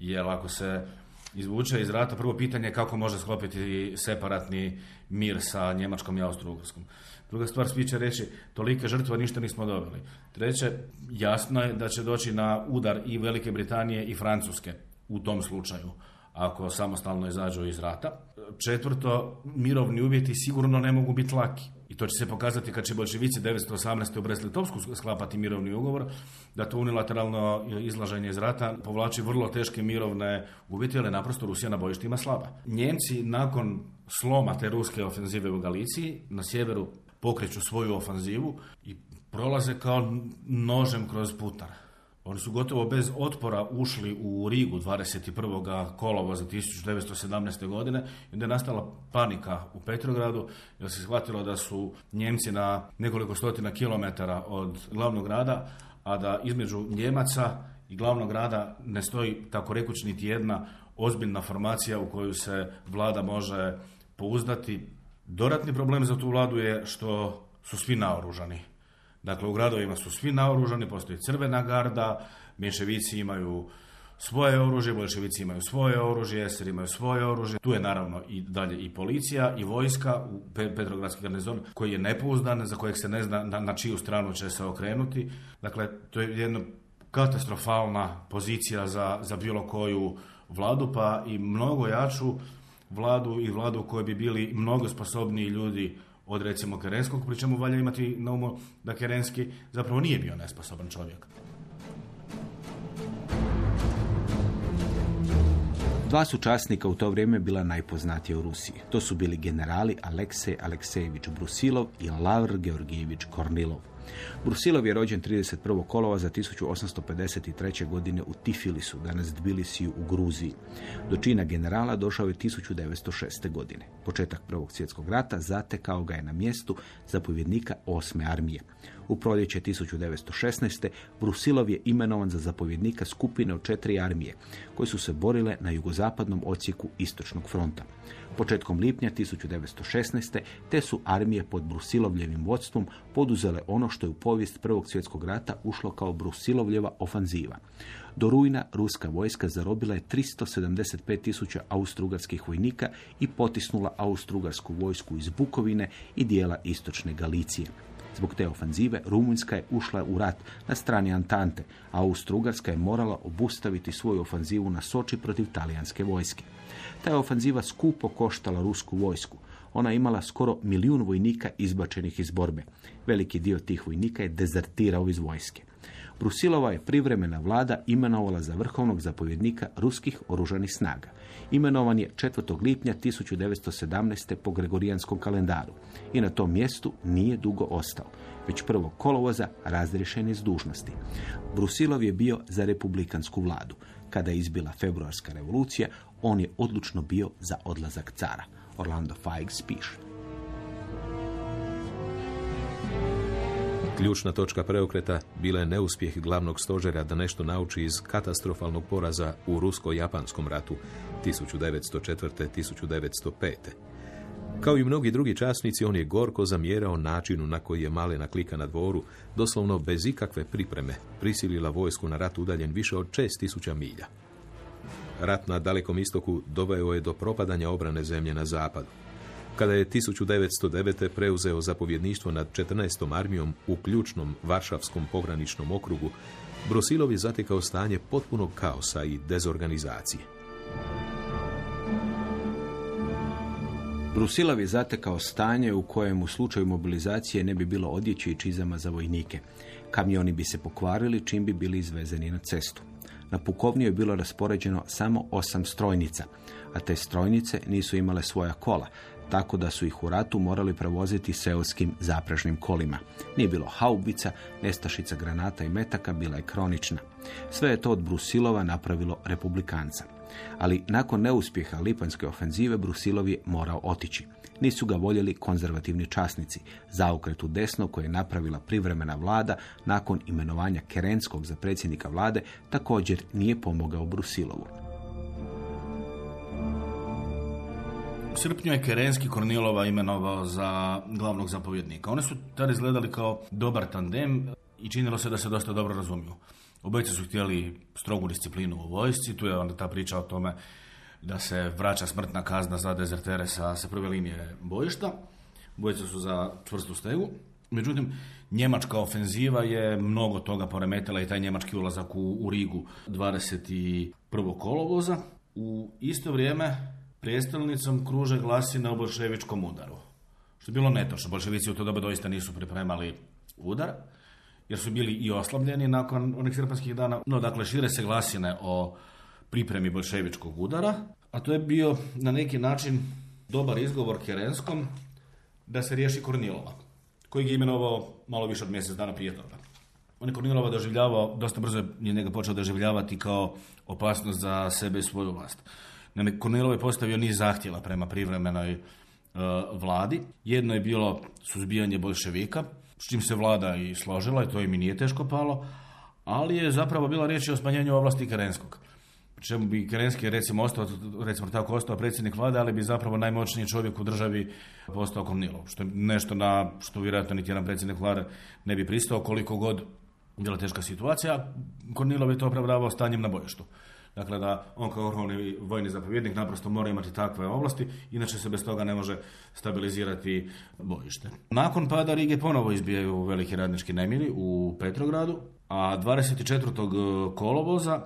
Jer ako se izvuče iz rata, prvo pitanje je kako može sklopiti separatni mir sa Njemačkom i Austro-Ugarskom. Druga stvar, svi će reći, tolike žrtve ništa nismo dobili. Treće, jasno je da će doći na udar i Velike Britanije i Francuske u tom slučaju ako samostalno izađu iz rata. četvrto, mirovni uvjeti sigurno ne mogu biti laki. I to će se pokazati kad će bolševici 918. u Brest-Litovsku sklapati mirovni ugovor, da to unilateralno izlaženje iz rata povlači vrlo teške mirovne uvjete, ali naprosto Rusija na bojištima slaba. Njemci nakon sloma te ruske ofenzive u Galiciji na sjeveru pokreću svoju ofanzivu i prolaze kao nožem kroz putar. Oni su gotovo bez otpora ušli u Rigu 21. kolova za 1917. godine i onda je nastala panika u Petrogradu jer se shvatilo da su Njemci na nekoliko stotina kilometara od glavnog grada, a da između Njemaca i glavnog grada ne stoji tako rekuć niti jedna ozbiljna formacija u koju se vlada može pouzdati. Dodatni problem za tu vladu je što su svi naoružani. Dakle, u gradovima su svi naoružani, postoji crvena garda, mješevici imaju svoje oružje, bolševici imaju svoje oružje, eseri imaju svoje oružje. Tu je naravno i dalje i policija i vojska u Pe- Petrogradski garnizon koji je nepouzdan, za kojeg se ne zna na, na čiju stranu će se okrenuti. Dakle, to je jedna katastrofalna pozicija za, za bilo koju vladu, pa i mnogo jaču vladu i vladu u bi bili mnogo sposobniji ljudi od recimo Kerenskog, pri čemu valja imati na umu da Kerenski zapravo nije bio nesposoban čovjek. Dva su časnika u to vrijeme bila najpoznatija u Rusiji. To su bili generali Aleksej Aleksejević Brusilov i Lavr Georgijević Kornilov. Brusilov je rođen 31. kolova za 1853. godine u Tifilisu, danas Tbilisiju u Gruziji. Do čina generala došao je 1906. godine. Početak Prvog svjetskog rata zatekao ga je na mjestu zapovjednika 8. armije. U proljeće 1916. Brusilov je imenovan za zapovjednika skupine od četiri armije, koje su se borile na jugozapadnom odsjeku Istočnog fronta. Početkom lipnja 1916. te su armije pod Brusilovljevim vodstvom poduzele ono što je u povijest Prvog svjetskog rata ušlo kao Brusilovljeva ofanziva. Do rujna ruska vojska zarobila je 375 tisuća austrougarskih vojnika i potisnula austrougarsku vojsku iz Bukovine i dijela istočne Galicije. Zbog te ofanzive Rumunjska je ušla u rat na strani Antante, a Austrougarska je morala obustaviti svoju ofanzivu na Soči protiv talijanske vojske. Ta je ofanziva skupo koštala rusku vojsku. Ona imala skoro milijun vojnika izbačenih iz borbe. Veliki dio tih vojnika je dezertirao iz vojske. Brusilova je privremena vlada imenovala za vrhovnog zapovjednika ruskih oružanih snaga. Imenovan je 4. lipnja 1917. po Gregorijanskom kalendaru i na tom mjestu nije dugo ostao. Već prvog kolovoza razriješen je dužnosti. Brusilov je bio za republikansku vladu. Kada je izbila februarska revolucija, on je odlučno bio za odlazak cara. Orlando Fikes piše. Ključna točka preokreta bila je neuspjeh glavnog stožera da nešto nauči iz katastrofalnog poraza u rusko-japanskom ratu 1904-1905. Kao i mnogi drugi časnici, on je gorko zamjerao načinu na koji je Malena klika na dvoru, doslovno bez ikakve pripreme, prisilila vojsku na rat udaljen više od 6000 milja. Rat na Dalekom istoku doveo je do propadanja obrane zemlje na zapadu. Kada je 1909. preuzeo zapovjedništvo nad 14. armijom u ključnom Varšavskom pograničnom okrugu, Brusilov je zatekao stanje potpunog kaosa i dezorganizacije. Brusilov je zatekao stanje u kojem u slučaju mobilizacije ne bi bilo odjeće i čizama za vojnike. Kamioni bi se pokvarili čim bi bili izvezeni na cestu. Na pukovniju je bilo raspoređeno samo osam strojnica, a te strojnice nisu imale svoja kola, tako da su ih u ratu morali prevoziti seoskim zapražnim kolima. Nije bilo haubica, nestašica granata i metaka bila je kronična. Sve je to od Brusilova napravilo republikanca. Ali nakon neuspjeha Lipanske ofenzive Brusilov je morao otići. Nisu ga voljeli konzervativni časnici. Zaokret u desno koje je napravila privremena vlada nakon imenovanja Kerenskog za predsjednika vlade također nije pomogao Brusilovu. U srpnju je Kerenski Kornilova imenovao za glavnog zapovjednika. Oni su tada izgledali kao dobar tandem i činilo se da se dosta dobro razumiju. Obojice su htjeli strogu disciplinu u vojsci, tu je onda ta priča o tome da se vraća smrtna kazna za dezertere sa, sa prve linije bojišta. Bojice su za čvrstu stegu. Međutim, njemačka ofenziva je mnogo toga poremetila i taj njemački ulazak u, u Rigu 21. kolovoza. U isto vrijeme prijestolnicom kruže glasine o bolševičkom udaru. Što je bilo netočno. Bolševici u to doba doista nisu pripremali udar, jer su bili i oslabljeni nakon onih srpanskih dana. No, dakle, šire se glasine o pripremi bolševičkog udara, a to je bio na neki način dobar izgovor Kerenskom da se riješi Kornilova, koji je imenovao malo više od mjesec dana prije toga. On je Kornilova doživljavao, dosta brzo je njega počeo doživljavati kao opasnost za sebe i svoju vlast. Naime, Kornilov je postavio niz zahtjeva prema privremenoj e, vladi. Jedno je bilo suzbijanje bolševika, s čim se vlada i složila i to im i nije teško palo, ali je zapravo bila riječ o smanjenju ovlasti Kerenskog. Čemu bi Kerenski recimo ostao, recimo tako ostao predsjednik vlade, ali bi zapravo najmoćniji čovjek u državi postao Kornilov. Što nešto na što vjerojatno niti jedan predsjednik vlade ne bi pristao koliko god bila teška situacija. Kornilov je to opravdavao stanjem na bojištu. Dakle, da on kao vrhovni vojni zapovjednik naprosto mora imati takve ovlasti, inače se bez toga ne može stabilizirati bojište. Nakon pada Rige ponovo izbijaju veliki radnički nemiri u Petrogradu, a 24. kolovoza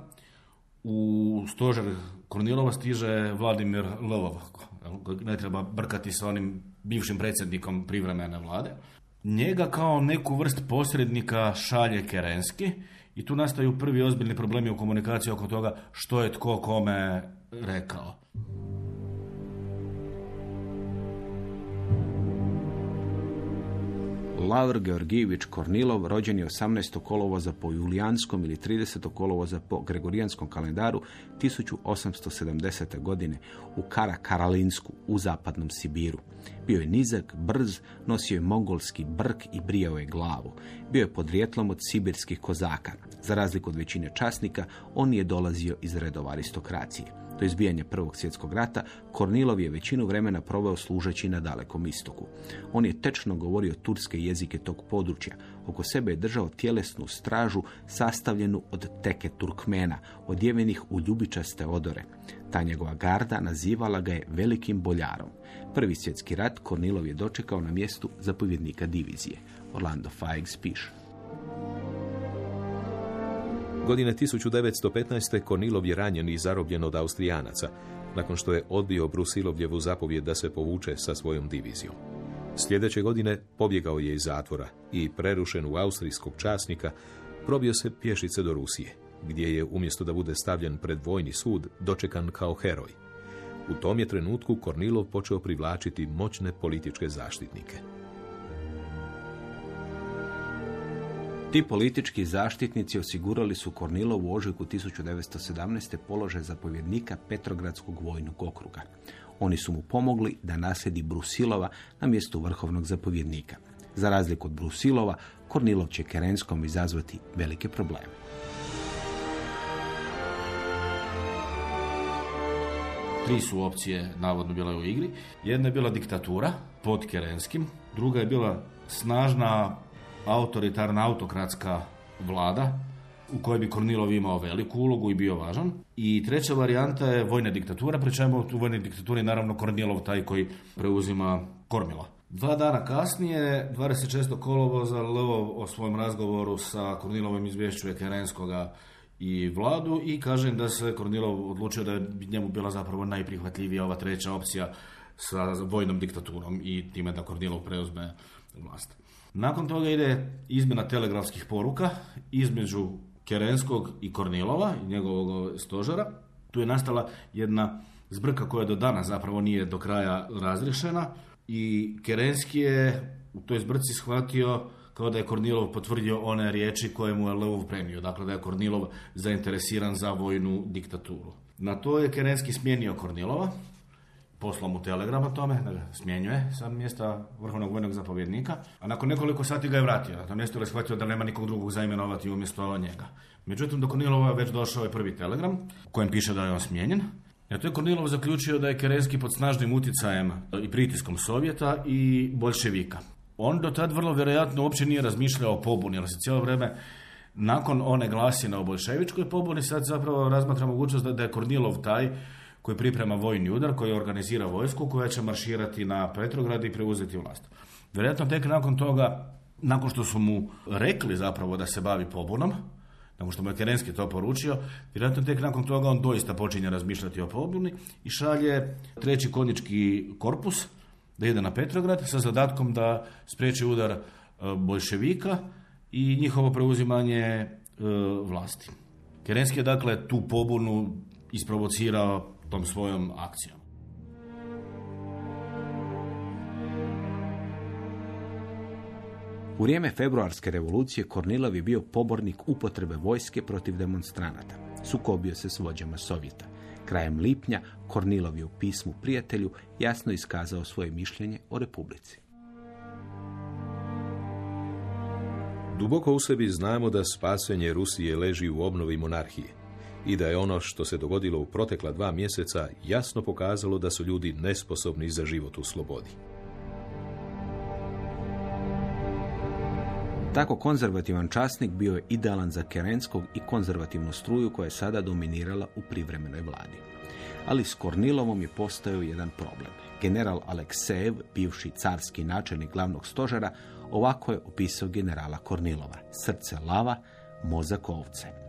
u stožer Kornilova stiže Vladimir kojeg ne treba brkati sa onim bivšim predsjednikom privremene vlade. Njega kao neku vrst posrednika šalje Kerenski i tu nastaju prvi ozbiljni problemi u komunikaciji oko toga što je tko kome rekao. Lavr Georgijević Kornilov rođen je 18. kolovoza po julijanskom ili 30. kolovoza po gregorijanskom kalendaru 1870. godine u Kara Karalinsku u zapadnom Sibiru. Bio je nizak, brz, nosio je mongolski brk i brijao je glavu. Bio je podrijetlom od sibirskih kozaka. Za razliku od većine časnika, on je dolazio iz redova aristokracije. Do izbijanja Prvog svjetskog rata, Kornilov je većinu vremena proveo služeći na dalekom istoku. On je tečno govorio turske jezike tog područja. Oko sebe je držao tjelesnu stražu sastavljenu od teke Turkmena, odjevenih u ljubičaste odore. Ta njegova garda nazivala ga je velikim boljarom. Prvi svjetski rat Kornilov je dočekao na mjestu zapovjednika divizije. Orlando Fikes piše. Godine 1915. Kornilov je ranjen i zarobljen od Austrijanaca, nakon što je odbio Brusilovljevu zapovjed da se povuče sa svojom divizijom. Sljedeće godine pobjegao je iz zatvora i prerušen u austrijskog časnika probio se pješice do Rusije, gdje je umjesto da bude stavljen pred vojni sud dočekan kao heroj. U tom je trenutku Kornilov počeo privlačiti moćne političke zaštitnike. Ti politički zaštitnici osigurali su Kornilovu u ožujku 1917. položaj zapovjednika Petrogradskog vojnog okruga. Oni su mu pomogli da nasedi Brusilova na mjestu vrhovnog zapovjednika. Za razliku od Brusilova, Kornilov će Kerenskom izazvati velike probleme. Tri su opcije navodno bile u igri. Jedna je bila diktatura pod Kerenskim, druga je bila snažna autoritarna autokratska vlada u kojoj bi Kornilov imao veliku ulogu i bio važan. I treća varijanta je vojna diktatura, pri čemu u vojnoj diktaturi je naravno Kornilov taj koji preuzima Kormila. Dva dana kasnije, 26. kolovoza, Lvov o svojem razgovoru sa Kornilovom izvješćuje Kerenskoga i vladu i kaže da se Kornilov odlučio da bi njemu bila zapravo najprihvatljivija ova treća opcija sa vojnom diktaturom i time da Kornilov preuzme vlast. Nakon toga ide izmjena telegrafskih poruka između Kerenskog i Kornilova i njegovog stožera. Tu je nastala jedna zbrka koja do danas zapravo nije do kraja razriješena i Kerenski je u toj zbrci shvatio kao da je Kornilov potvrdio one riječi koje mu je Lvov prenio. Dakle, da je Kornilov zainteresiran za vojnu diktaturu. Na to je Kerenski smijenio Kornilova, poslao mu telegram o tome, da smjenjuje sa mjesta vrhovnog vojnog zapovjednika, a nakon nekoliko sati ga je vratio. Na to mjesto je shvatio da nema nikog drugog za imenovati umjesto njega. Međutim, do Kornilova već došao je prvi telegram u kojem piše da je on smijenjen. A to je Kornilov zaključio da je Kerenski pod snažnim utjecajem i pritiskom Sovjeta i bolševika. On do tad vrlo vjerojatno uopće nije razmišljao o pobuni, jer se cijelo vrijeme nakon one glasine o bolševičkoj pobuni sad zapravo razmatra mogućnost da je Kornilov taj koji priprema vojni udar, koji organizira vojsku koja će marširati na Petrograd i preuzeti vlast. Vjerojatno tek nakon toga, nakon što su mu rekli zapravo da se bavi pobunom, nakon što mu je Kerenski to poručio, vjerojatno tek nakon toga on doista počinje razmišljati o pobuni i šalje treći konjički korpus da ide na Petrograd sa zadatkom da spriječi udar e, bolševika i njihovo preuzimanje e, vlasti. Kerenski je dakle tu pobunu isprovocirao tom svojom akcijom. U vrijeme februarske revolucije Kornilov je bio pobornik upotrebe vojske protiv demonstranata. Sukobio se s vođama Sovjeta. Krajem lipnja Kornilov je u pismu prijatelju jasno iskazao svoje mišljenje o republici. Duboko u sebi znamo da spasenje Rusije leži u obnovi monarhije i da je ono što se dogodilo u protekla dva mjeseca jasno pokazalo da su ljudi nesposobni za život u slobodi. Tako konzervativan časnik bio je idealan za Kerenskog i konzervativnu struju koja je sada dominirala u privremenoj vladi. Ali s Kornilovom je postojao jedan problem. General Aleksejev, bivši carski načelnik glavnog stožera, ovako je opisao generala Kornilova. Srce lava, mozak ovce.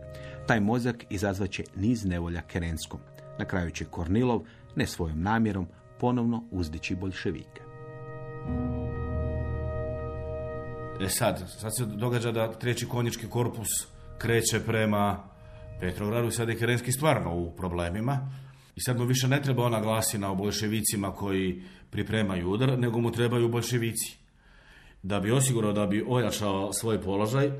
Taj mozak izazvaće niz nevolja Kerenskom. Na kraju će Kornilov, ne svojom namjerom, ponovno uzdići boljševike. E sad, sad se događa da treći konjički korpus kreće prema Petrogradu i sad je Kerenski stvarno u problemima. I sad mu više ne treba ona glasina o bolševicima koji pripremaju udar, nego mu trebaju bolševici. Da bi osigurao da bi ojačao svoj položaj,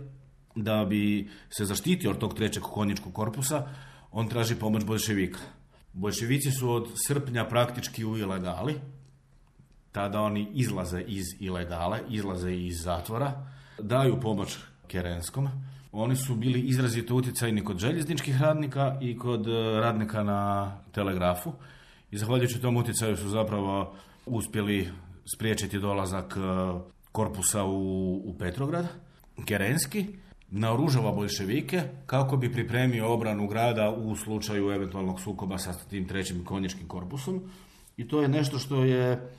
da bi se zaštitio od tog trećeg konjičkog korpusa, on traži pomoć bolševika. Bolševici su od srpnja praktički u ilegali, tada oni izlaze iz ilegale, izlaze iz zatvora, daju pomoć Kerenskom. Oni su bili izrazito utjecajni kod željezničkih radnika i kod e, radnika na telegrafu. I zahvaljujući tom utjecaju su zapravo uspjeli spriječiti dolazak e, korpusa u, u Petrograd. Kerenski naoružava bolševike kako bi pripremio obranu grada u slučaju eventualnog sukoba sa tim trećim konjičkim korpusom. I to je nešto što je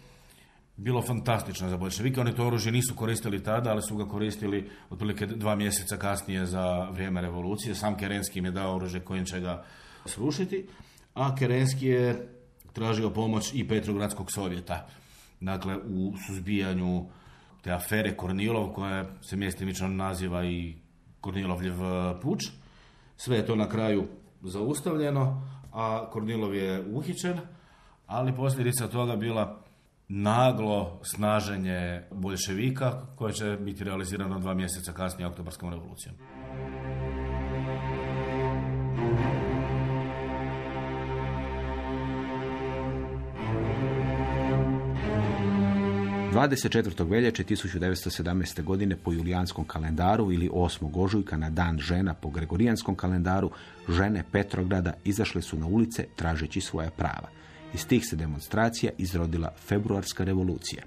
bilo fantastično za bolševike. Oni to oružje nisu koristili tada, ali su ga koristili otprilike dva mjeseca kasnije za vrijeme revolucije. Sam Kerenski im je dao oružje kojim će ga srušiti, a Kerenski je tražio pomoć i Petrogradskog sovjeta. Dakle, u suzbijanju te afere Kornilov, koja se mjestimično naziva i Kornilovljev puč. Sve je to na kraju zaustavljeno, a Kornilov je uhićen, ali posljedica toga bila naglo snaženje bolševika koje će biti realizirano dva mjeseca kasnije oktobarskom revolucijom. Dvadeset veljače 1917. godine po julijanskom kalendaru ili 8. ožujka na dan žena po gregorijanskom kalendaru, žene Petrograda izašle su na ulice tražeći svoja prava. Iz tih se demonstracija izrodila februarska revolucija.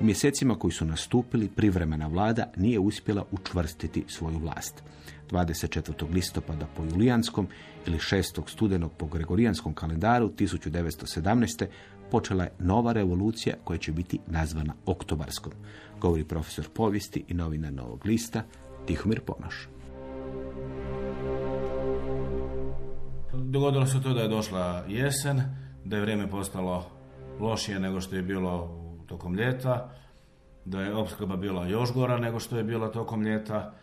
U mjesecima koji su nastupili, privremena vlada nije uspjela učvrstiti svoju vlast. 24. listopada po Julijanskom ili 6. studenog po Gregorijanskom kalendaru 1917. počela je nova revolucija koja će biti nazvana Oktobarskom, govori profesor povijesti i novina Novog lista Tihomir Ponoš. Dogodilo se to da je došla jesen, da je vrijeme postalo lošije nego što je bilo tokom ljeta, da je opskrba bila još gora nego što je bila tokom ljeta,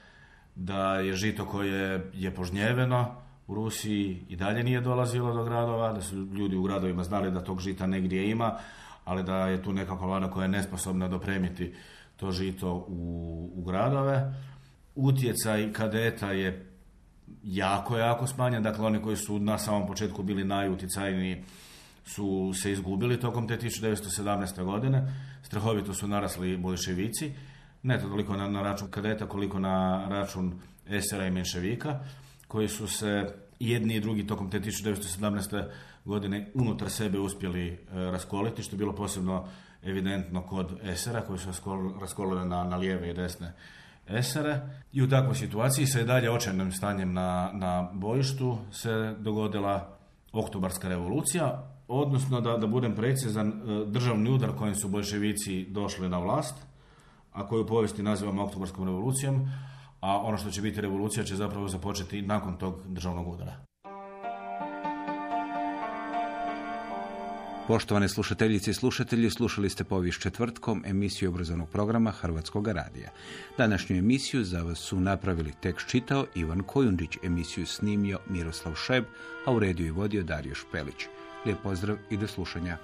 da je žito koje je požnjeveno Rusiji i dalje nije dolazilo do gradova, da su ljudi u gradovima znali da tog žita negdje ima, ali da je tu nekakva vlada koja je nesposobna dopremiti to žito u, u gradove. Utjecaj kadeta je jako, jako smanjen, dakle oni koji su na samom početku bili najutjecajniji su se izgubili tokom te 1917. godine. Strahovito su narasli bolševici, ne toliko na, na račun kadeta koliko na račun esera i menševika, koji su se jedni i drugi tokom te 1917. godine unutar sebe uspjeli e, raskoliti, što je bilo posebno evidentno kod esera, koji su raskolili na, na lijeve i desne esere. I u takvoj situaciji se je dalje očajnim stanjem na, na bojištu se dogodila oktobarska revolucija, odnosno da, da budem precizan, e, državni udar kojim su bolševici došli na vlast, a koju povijesti nazivamo oktobarskom revolucijom, a ono što će biti revolucija će zapravo započeti nakon tog državnog udara. Poštovane slušateljice i slušatelji, slušali ste povijest četvrtkom emisiju obrazovnog programa Hrvatskog radija. Današnju emisiju za vas su napravili tekst čitao Ivan Kojundić, emisiju snimio Miroslav Šeb, a u rediju je vodio Dario Špelić. Lijep pozdrav i do slušanja.